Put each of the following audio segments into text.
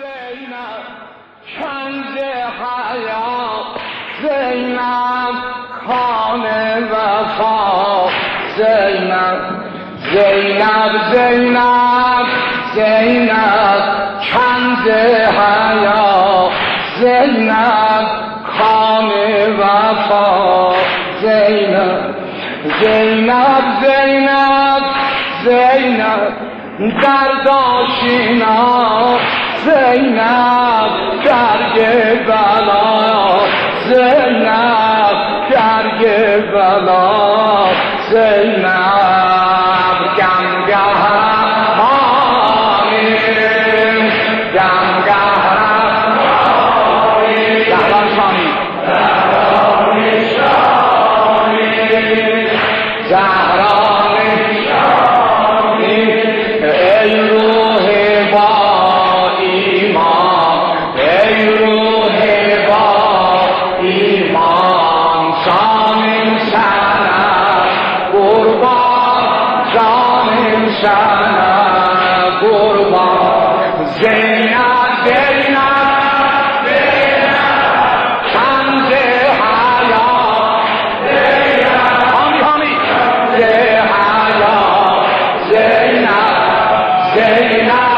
زینب کنز حیا زینب کان وفا زینب زینب زینب زینب کنز حیا زینب کان وفا زینب زینب زینب زینب در داشینا زینب درگ بلا زینب درگ بلا. سنم قربان. زینب زینب کنز حیات حامی حامی. زینب زینب زینب زینب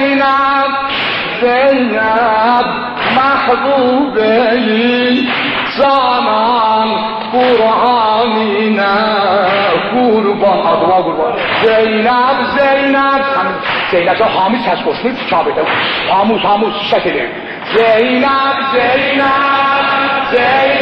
زینب زینب محبوب این زمان قرآنی نه قربا زیناب زیناب زینب. زینب زینب جا حامیس هست کشمی چا زیناب حاموس حاموس شکلی زینب زینب. زینب.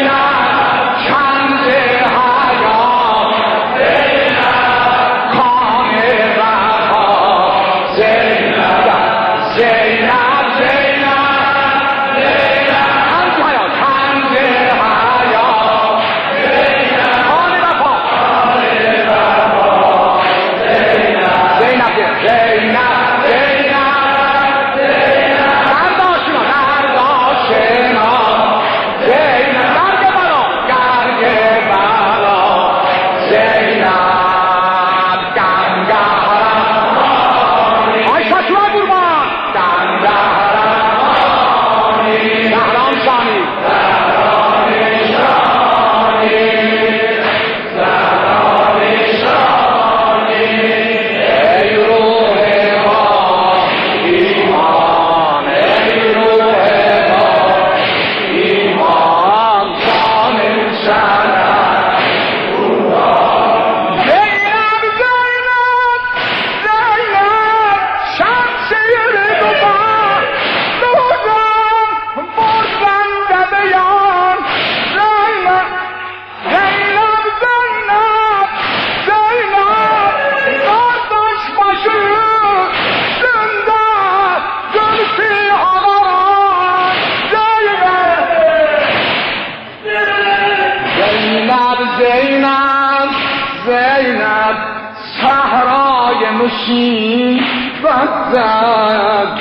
مصیبت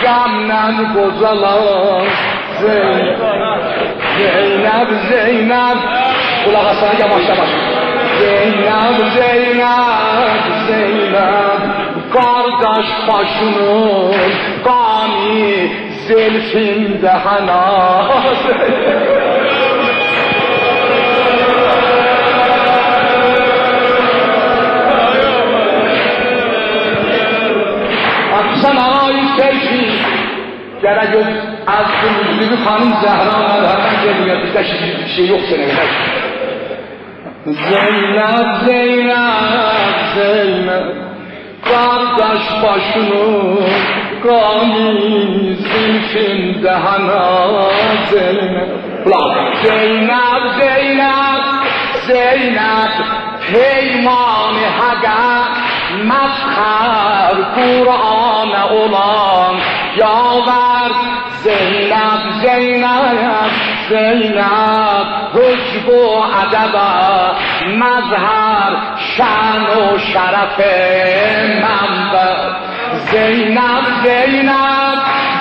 غم گذلان زینب زینب زینب قلق اصلا yavaş yavaş. Zeynep Zeynep Zeynep Kardeş başının kanı Zelfinde hana. Zeynep Gerek yok az gümrüzlüğü hanım Zehra Mevher'den geliyor bizde şimdi bir şey yok kadar Zeynep Zeynep Zeynep Kardeş başını Gani zülfünde hana Zeynep. Ulan! Zeynep Zeynep Zeynep Peymanı haga مسخر قرآن اولان یاور زینب زینب زینب حجب و عدب مظهر شن و شرف منبع زینب زینب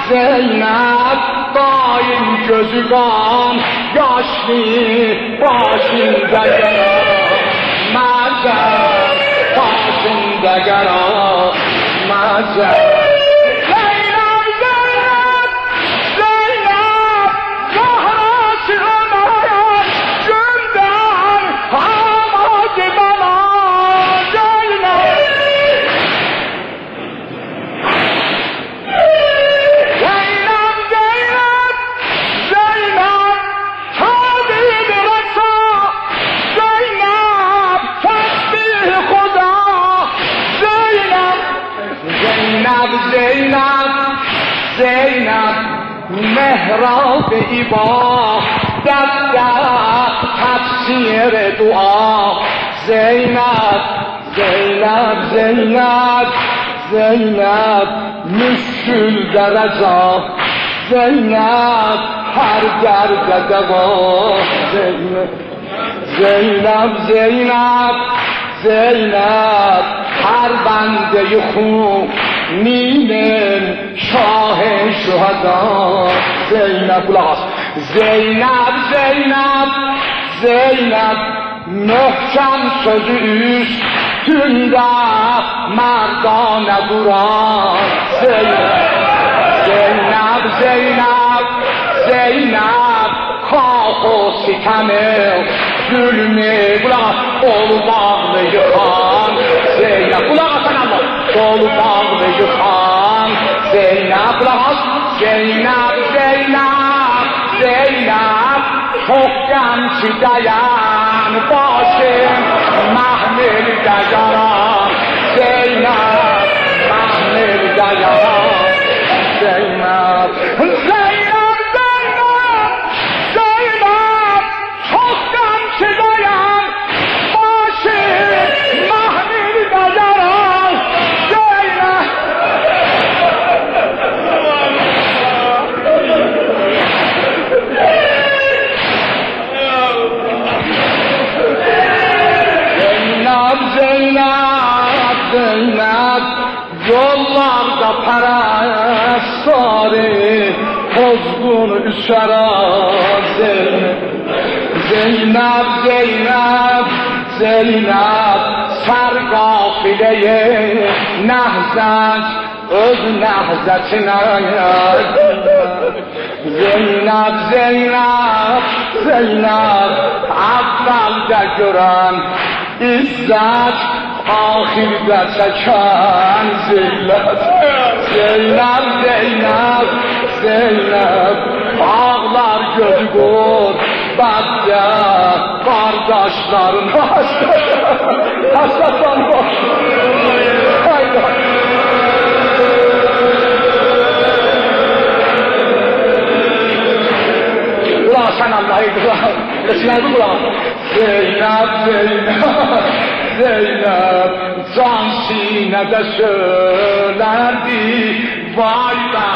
زینب با این جزگان گاشتی باشین دگر i Bunda yara Mazer محراب ایبا دب دب تفسیر دعا. زینب زینب زینب زینب مشکل در زینب هر در دبا زینب زینب زینب زینب هر بنده خوب نیمن شاه شهدا. زینب بلاس زینب زینب زینب نخشم سوزیش تندا مردان بوران زینب زینب زینب زینب کاه سیتامه زلمه بلاس اول باغ نیکا Bağlı yıxan Zeynəb, qulaq as, Zeynəb, Zeynəb, Zeynəb, çok genç dayan başım محمل دگران شراب زینب زینب زینب زینب سر قافله نهزت. از نهزت نهزت؟ زینب زینب زینب اول دکران ایزت آخر دست چند زینب زینب زینب زینب. Gözü Bəddə Qardaşların Həsədən baş Hayda Ulan sen Allah'ıydı ulan. Esnafı ulan. Zeynep, Zeynep, Zeynep. Can sinede söylerdi. Vay be